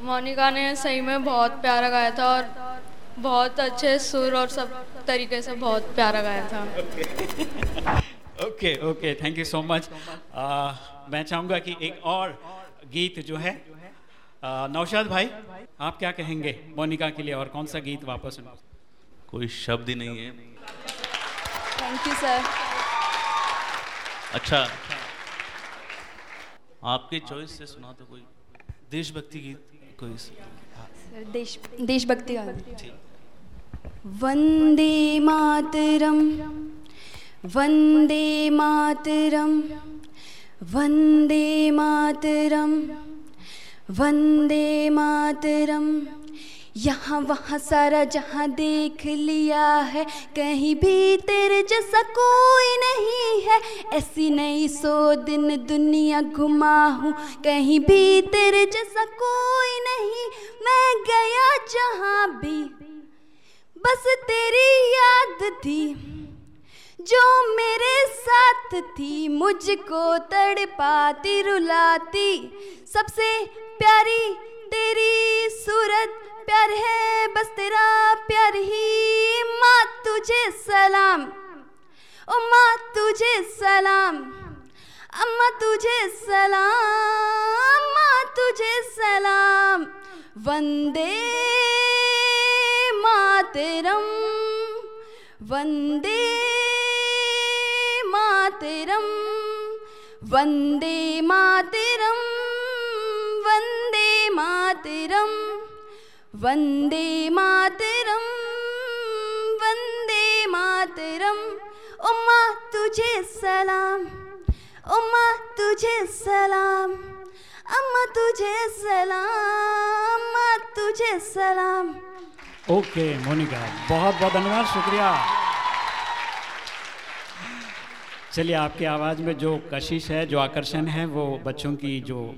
Speaker 10: मोनिका ने सही में बहुत प्यारा गाया था और बहुत अच्छे सुर और सब तरीके से बहुत प्यारा गाया था।
Speaker 5: Okay okay thank you so much मैं चाहूँगा कि एक और गीत जो है नौशाद भाई आप क्या कहेंगे मोनिका के लिए और कौन सा गीत वापस सुना
Speaker 8: कोई शब्द ही नहीं है।
Speaker 12: थैंक यू सर
Speaker 8: अच्छा आपके चॉइस से सुना तो कोई देशभक्ति गीत कोई
Speaker 12: सर देश देशभक्ति वंदे मातरम वंदे मातरम वंदे मातरम वंदे मातरम। यहाँ वहाँ सारा जहाँ देख लिया है, कहीं भी तेरे जैसा कोई नहीं है। ऐसी नहीं सो दिन दुनिया घुमा हूँ, कहीं भी तेरे जैसा कोई नहीं। मैं गया जहाँ भी, बस तेरी याद थी, जो मेरे साथ थी। मुझको तड़पाती रुलाती, सबसे प्यारी तेरी सूरत प्यार है, बस तेरा प्यार ही। माँ तुझे सलाम। ओ माँ तुझे सलाम। अम्मा तुझे सलाम। माँ तुझे सलाम। वंदे मातरम। वंदे मातरम। वंदे मातरम। वंदे मातरम। वंदे मातरम वंदे मातरम। ओ माँ तुझे सलाम। ओ माँ तुझे सलाम। अम्मा, तुझे सलाम। माँ तुझे सलाम।
Speaker 5: ओके, मोनिका, बहुत बहुत धन्यवाद, शुक्रिया। चलिए, आपकी आवाज़ में जो कशिश है, जो आकर्षण है, वो बच्चों की जो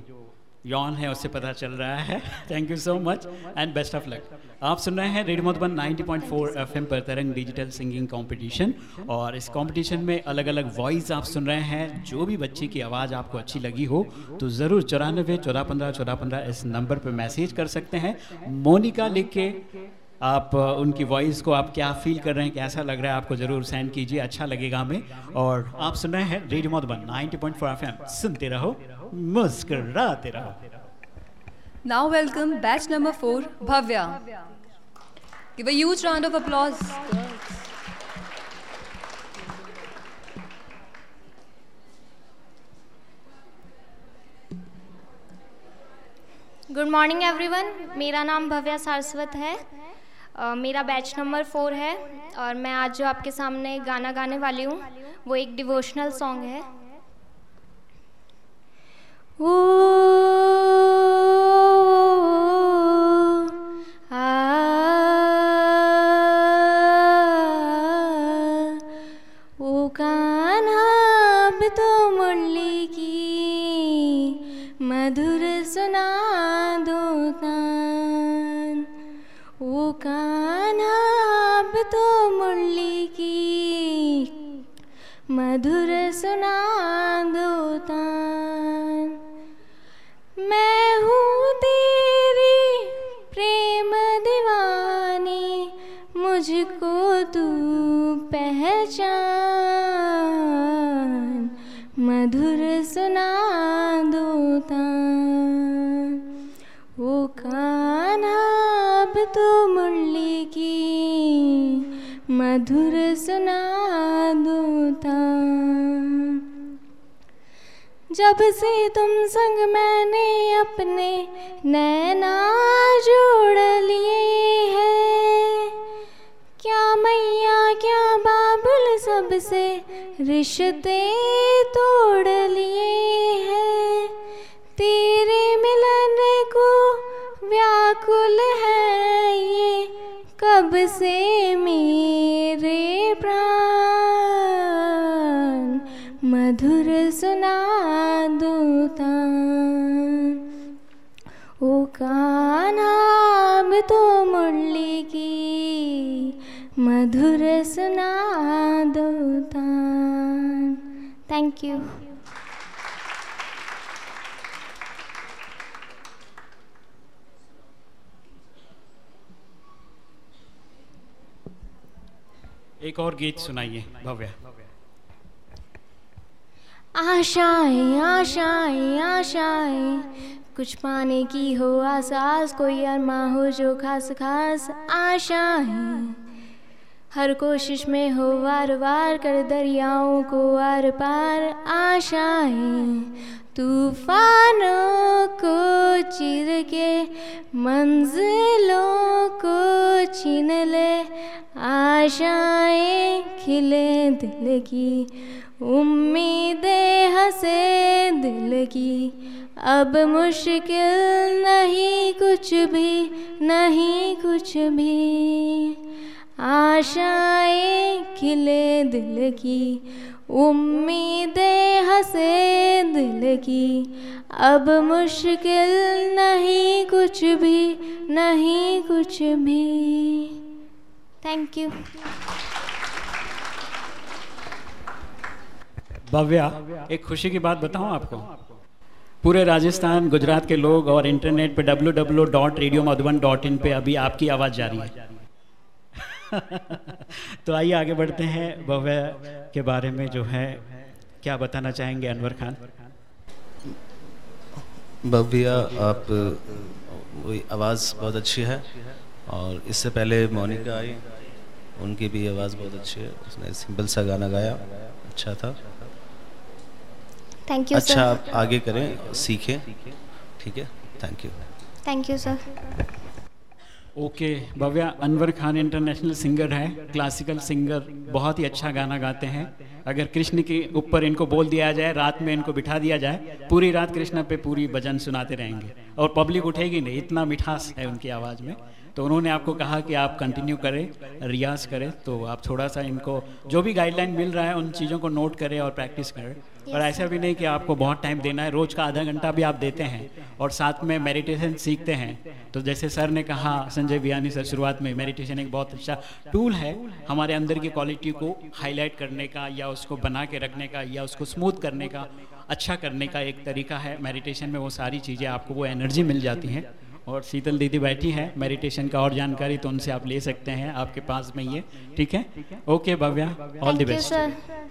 Speaker 5: यौन है, उससे पता चल रहा है। Thank you so much and best of luck आप सुन रहे हैं रेडियो मधुबन 90.4 एफएम पर तरंग डिजिटल सिंगिंग कंपटीशन और इस कंपटीशन में अलग अलग वॉइस आप सुन रहे हैं। जो भी बच्चे की आवाज़ आपको अच्छी लगी हो तो ज़रूर चौरानबे चौदह पंद्रह चौदह पंद्रह इस नंबर पर मैसेज कर सकते हैं। मोनिका लिख के आप, उनकी वॉइस को आप क्या फील कर रहे हैं, कैसा लग रहा है, आपको ज़रूर सेंड कीजिए अच्छा लगेगा हमें। और आप सुन रहे हैं रेडियो मधुबन 90.4 एफएम सुनते रहो। मुस्कराते रहो
Speaker 3: Now welcome batch number four, Bhavya. Give a huge round of applause.
Speaker 13: Good morning everyone मेरा नाम भव्या सारस्वत है अ, मेरा बैच नंबर फोर है और मैं आज जो आपके सामने गाना गाने वाली हूँ वो एक डिवोशनल सॉन्ग है तो मुरली मधुर सुना दो तान ओ कान्हा अब तो मुरली की मधुर सुना मधुर सुना दूता जब से तुम संग मैंने अपने नैना जोड़ लिए हैं, क्या मैया, क्या बाबुल सबसे रिश्ते तोड़ मधुर सुना दो तान। ओ कान्हा अब तो मुरली की, मधुर सुना दो तान। थैंक यू
Speaker 5: एक और गीत सुनाइए, भव्या।
Speaker 13: आशाएँ आशाएँ आशाएँ। कुछ पाने की हो आसास, कोई अरमा हो जो खास खास आशाएँ। हर कोशिश में हो वार वार कर दरियाओं को आर पार आशाएँ। तूफानों को चीर के, मंजिलों को छीन ले। आशाएँ खिले दिल की उम्मीदें हंसे दिल की। अब मुश्किल नहीं कुछ भी, नहीं कुछ भी। आशाएँ खिले दिल की, उम्मीदें हंसे दिल की। अब मुश्किल नहीं कुछ भी, नहीं कुछ भी। थैंक यू
Speaker 5: भव्या, एक खुशी की बात बताऊँ आपको? पूरे राजस्थान, गुजरात के लोग और इंटरनेट पे W W dot radio Madhuban dot in पे अभी आपकी आवाज़ जारी है। [laughs] तो आइए आगे बढ़ते हैं भव्या के बारे में जो है। क्या बताना चाहेंगे अनवर खान?
Speaker 8: भव्या, आप आवाज़ बहुत अच्छी है और इससे पहले मोनिका आई, उनकी भी आवाज़ बहुत अच्छी है। उसने सिंपल सा गाना गाया अच्छा था।
Speaker 13: थैंक यू
Speaker 8: अच्छा आप आगे करें सीखें। ठीक है? Thank you
Speaker 13: thank you sir
Speaker 5: okay Bhavya Anwar Khan international singer है क्लासिकल सिंगर बहुत ही अच्छा गाना गाते हैं। अगर कृष्ण के ऊपर इनको बोल दिया जाए रात में इनको बिठा दिया जाए पूरी रात कृष्ण पे पूरी भजन सुनाते रहेंगे। और पब्लिक उठेगी नहीं इतना मिठास है उनकी आवाज़ में। तो उन्होंने आपको कहा कि आप कंटिन्यू करें रियाज करें तो आप थोड़ा सा इनको जो भी गाइडलाइन मिल रहा है उन चीज़ों को नोट करें और प्रैक्टिस करें। और ऐसा भी नहीं कि आपको बहुत टाइम देना है, रोज़ का आधा घंटा भी आप देते हैं और साथ में मेडिटेशन सीखते हैं। तो जैसे सर ने कहा, संजय बियानी सर, शुरुआत में मेडिटेशन एक बहुत अच्छा टूल है, हमारे अंदर की क्वालिटी को हाईलाइट करने का या उसको बना के रखने का या उसको स्मूथ करने का अच्छा करने का एक तरीका है। मेडिटेशन में वो सारी चीज़ें आपको, वो एनर्जी मिल जाती हैं। और शीतल दीदी बैठी हैं मेडिटेशन का और जानकारी तो उनसे आप ले सकते हैं आपके पास में ये ठीक है? Okay
Speaker 13: Bhavya all
Speaker 5: the
Speaker 13: best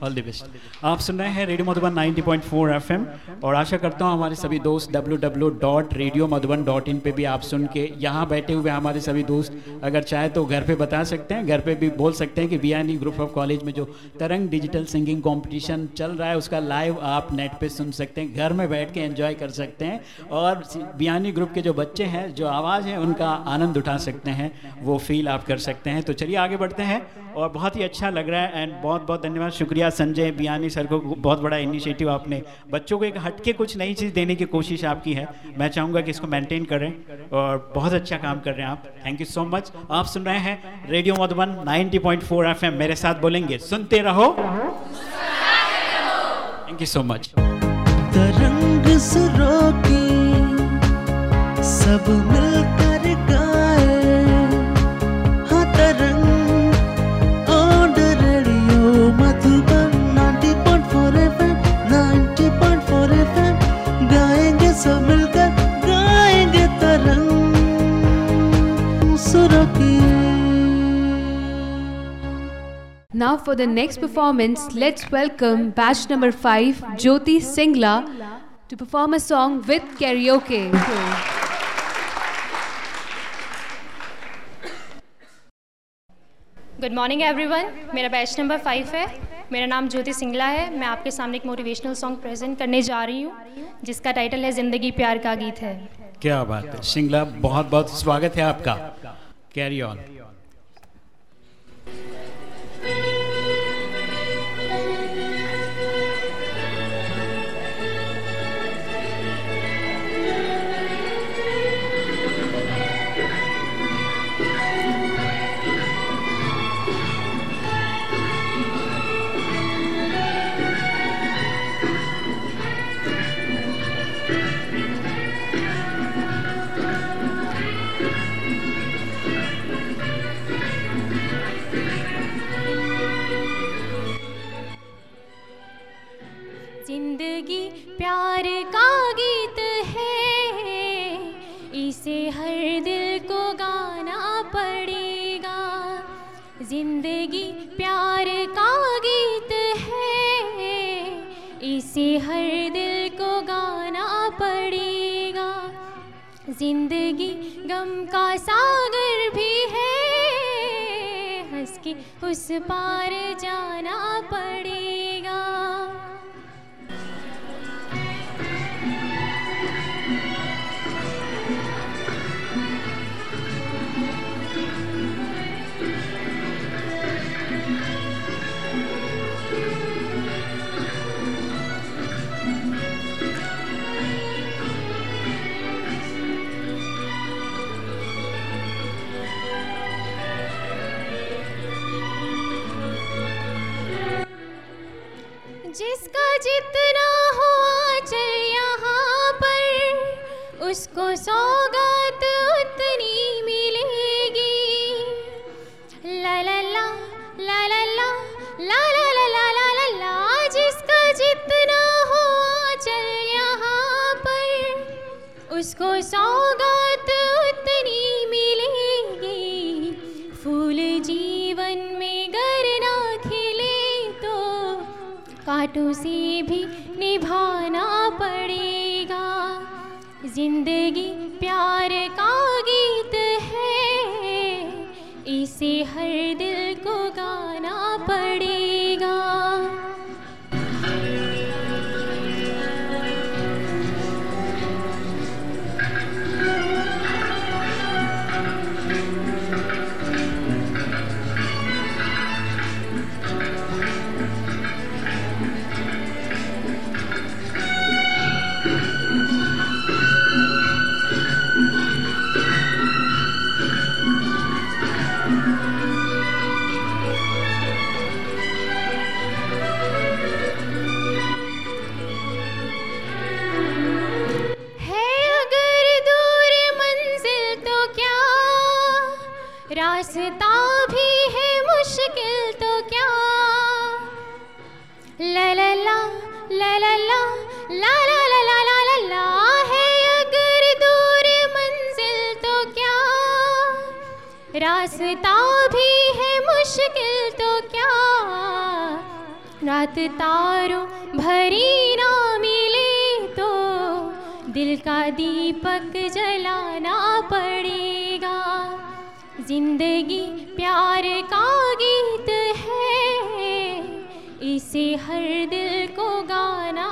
Speaker 5: all the best आप सुन रहे हैं रेडियो मधुबन 90.4 एफएम और आशा करता हूँ हमारे सभी दोस्त www.radiomadhuban.in पे भी आप सुन के यहाँ बैठे हुए हमारे सभी दोस्त। अगर चाहे तो घर पे बता सकते हैं घर पे भी बोल सकते हैं कि बी ग्रुप ऑफ़ कॉलेज में जो तरंग डिजिटल सिंगिंग कॉम्पिटिशन चल रहा है उसका लाइव आप नेट पे सुन सकते हैं घर में बैठ के एंजॉय कर सकते हैं। और बियानी ग्रुप के जो बच्चे हैं जो आवाज़ है, उनका आनंद उठा सकते हैं, वो फील आप कर सकते हैं। तो चलिए आगे बढ़ते हैं। और बहुत ही अच्छा लग रहा है एंड बहुत बहुत धन्यवाद। शुक्रिया संजय बियानी सर को, बहुत बड़ा इनिशिएटिव आपने। बच्चों को एक हटके कुछ नई चीज़ देने की कोशिश आपकी है। मैं चाहूँगा कि इसको मेंटेन करें, और बहुत अच्छा काम कर रहे हैं आप। थैंक यू सो मच आप सुन रहे हैं रेडियो मधुबन 90.4 एफएम मेरे साथ बोलेंगे, सुनते रहो। Thank you so much
Speaker 1: Tarang सुरों की सब मिलकर गाए हाँ Tarang on the radio Madhuban 90.4 FM 90.4 FM गाएंगे सब मिलकर गाएंगे तरंग सुरों की
Speaker 4: Now for the next performance, let's welcome batch number 5, Jyoti Singla, to perform a song with karaoke.
Speaker 14: Good morning everyone मेरा बैच नंबर फाइव है। मेरा नाम ज्योति सिंगला है। मैं आपके सामने एक मोटिवेशनल सॉन्ग प्रेजेंट करने जा रही हूँ, जिसका टाइटल है ज़िंदगी प्यार का गीत है।
Speaker 5: क्या बात है। सिंगला बहुत बहुत स्वागत है आपका। कैरी ऑन
Speaker 13: प्यार का गीत है। इसे हर दिल को गाना पड़ेगा। ज़िंदगी प्यार का गीत है। इसे हर दिल को गाना पड़ेगा। ज़िंदगी गम का सागर भी है। हंस के उस पार जाना पड़ेगा। रास्ता भी है मुश्किल तो क्या? ला ला ला ला ला ला ला ला ला ला ला है अगर दूर मंजिल तो क्या? रास्ता भी है मुश्किल तो क्या? रात तारों भरी ना मिले तो दिल का दीपक जलाना पड़ेगा। ज़िंदगी प्यार का गीत है। इसे हर दिल को गाना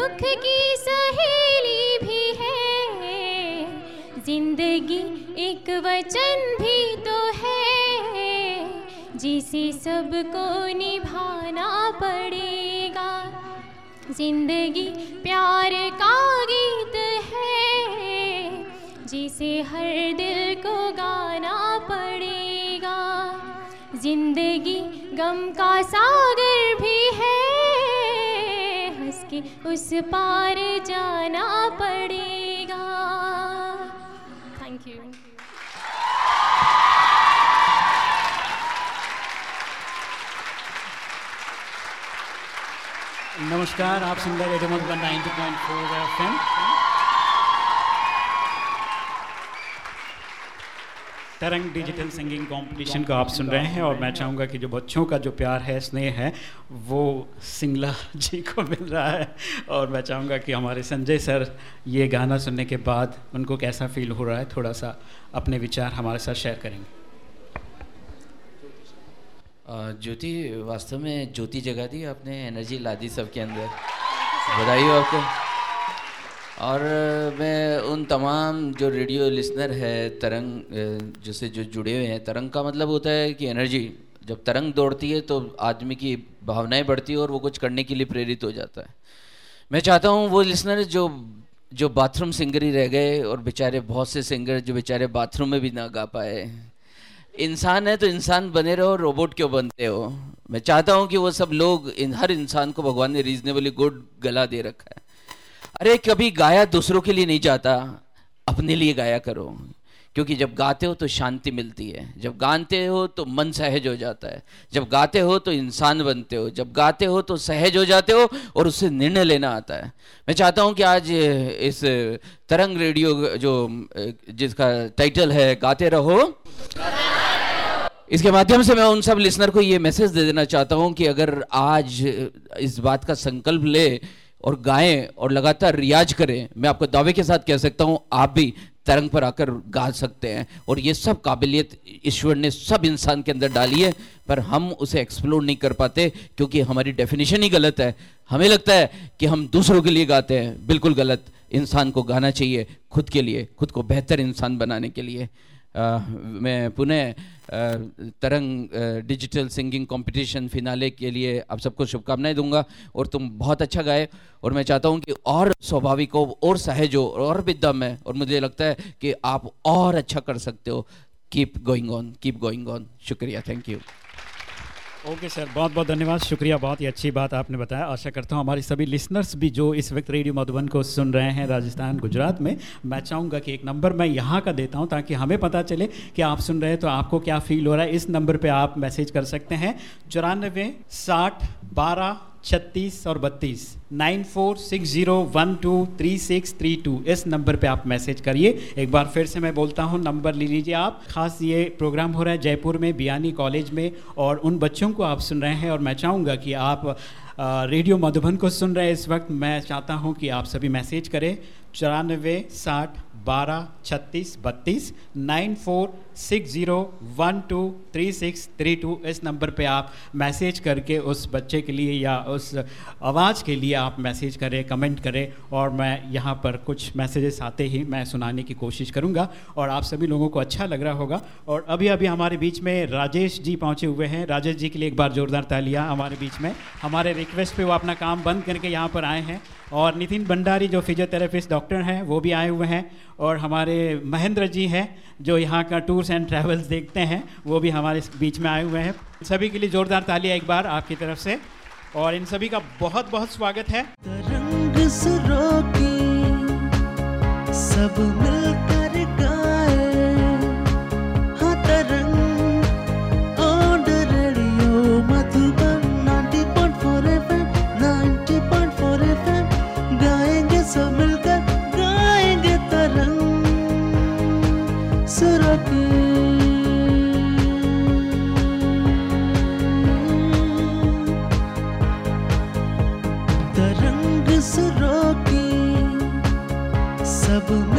Speaker 13: दुख की सहेली भी है। ज़िंदगी एक वचन भी तो है, जिसे सबको निभाना पड़ेगा। ज़िंदगी प्यार का गीत है, जिसे हर दिल को गाना पड़ेगा। ज़िंदगी गम का सागर भी है उस पार जाना पड़ेगा। थैंक यू
Speaker 5: नमस्कार आप सुन रहे point four F point Tarang digital singing competition को आप सुन रहे हैं और मैं चाहूँगा कि जो बच्चों का जो प्यार है, स्नेह है, वो सिंगला [laughs] जी को मिल रहा है। और मैं चाहूँगा कि हमारे संजय सर ये गाना सुनने के बाद उनको कैसा फील हो रहा है थोड़ा सा अपने विचार हमारे साथ शेयर करेंगे।
Speaker 2: ज्योति, वास्तव में ज्योति जगा दी आपने एनर्जी ला दी सबके अंदर। बधाई हो आपको और मैं उन तमाम जो रेडियो लिसनर है, तरंग जिससे जो जुड़े हुए हैं, तरंग का मतलब होता है कि एनर्जी, जब तरंग दौड़ती है तो आदमी की भावनाएँ बढ़ती है और वो कुछ करने के लिए प्रेरित हो जाता है। मैं चाहता हूँ वो लिसनर जो जो बाथरूम सिंगर ही रह गए और बेचारे, बहुत से सिंगर जो बेचारे बाथरूम में भी ना गा पाए। इंसान है तो इंसान बने रहो, रोबोट क्यों बनते हो? मैं चाहता हूँ कि वो सब लोग इन, हर इंसान को भगवान ने रीजनेबली गुड गला दे रखा है। अरे कभी गाया दूसरों के लिए नहीं जाता, अपने लिए गाया करो। क्योंकि जब गाते हो तो शांति मिलती है। जब गाते हो तो मन सहज हो जाता है। जब गाते हो तो इंसान बनते हो। जब गाते हो तो सहज हो जाते हो और उससे निर्णय लेना आता है। मैं चाहता हूँ कि आज इस तरंग रेडियो जो, जिसका टाइटल है, गाते रहो। इसके माध्यम से मैं उन सब लिसनर को ये मैसेज दे देना चाहता हूँ कि अगर आज इस बात का संकल्प ले और गाएँ और लगातार रियाज करें, मैं आपको दावे के साथ कह सकता हूँ, आप भी तरंग पर आकर गा सकते हैं। और ये सब काबिलियत ईश्वर ने सब इंसान के अंदर डाली है, पर हम उसे एक्सप्लोर नहीं कर पाते, क्योंकि हमारी डेफिनेशन ही गलत है। हमें लगता है कि हम दूसरों के लिए गाते हैं। बिल्कुल गलत। इंसान को गाना चाहिए खुद के लिए, खुद को बेहतर इंसान बनाने के लिए। मैं पुनः Tarang digital singing competition finale के लिए आप सबको शुभकामनाएँ दूँगा और तुम बहुत अच्छा गाए। और मैं चाहता हूँ कि और स्वाभाविक हो, और सहज हो, और भी दम है। और मुझे लगता है कि आप और अच्छा कर सकते हो। Keep going on keep going on शुक्रिया थैंक यू
Speaker 5: ओके सर बहुत बहुत धन्यवाद। शुक्रिया, बहुत ही अच्छी बात आपने बताया। आशा करता हूँ हमारे सभी लिसनर्स भी जो इस वक्त रेडियो मधुबन को सुन रहे हैं राजस्थान, गुजरात में, मैं चाहूँगा कि एक नंबर मैं यहाँ का देता हूँ ताकि हमें पता चले कि आप सुन रहे हैं तो आपको क्या फील हो रहा है। इस नंबर पर आप मैसेज कर सकते हैं। चौरानबे, साठ, बारह छत्तीस और बत्तीस। Nine four six zero one two three six three two. इस नंबर पे आप मैसेज करिए। एक बार फिर से मैं बोलता हूँ, नंबर ले लीजिए आप। खास ये प्रोग्राम हो रहा है जयपुर में, बियानी कॉलेज में, और उन बच्चों को आप सुन रहे हैं, और मैं चाहूँगा कि आप रेडियो मधुबन को सुन रहे हैं। इस वक्त मैं चाहता हूँ कि आप सभी मैसेज करें। चौरानबे साठ बारह छत्तीस बत्तीस nine four six zero one two three six three two इस नंबर पे आप मैसेज करके उस बच्चे के लिए या उस आवाज़ के लिए आप मैसेज करें, कमेंट करें और मैं यहाँ पर कुछ मैसेजेस आते ही मैं सुनाने की कोशिश करूँगा और आप सभी लोगों को अच्छा लग रहा होगा और अभी अभी हमारे बीच में राजेश जी पहुँचे हुए हैं। राजेश जी के लिए एक बार जोरदार तालियाँ हमारे बीच में। हमारे रिक्वेस्ट पर वो अपना काम बंद करके यहाँ पर आए हैं। और नितिन भंडारी जो फिजियोथेरेपिस्ट डॉक्टर हैं, वो भी आए हुए हैं और हमारे महेंद्र जी हैं, जो यहाँ का टूर्स एंड ट्रैवल्स देखते हैं, वो भी हमारे बीच में आए हुए हैं। सभी के लिए जोरदार तालियाँ एक बार आपकी तरफ़ से और इन सभी का बहुत बहुत स्वागत है।
Speaker 1: सब मिलकर सब मिलकर गाएँगे तरंग सुरों तरंग सुरों की सब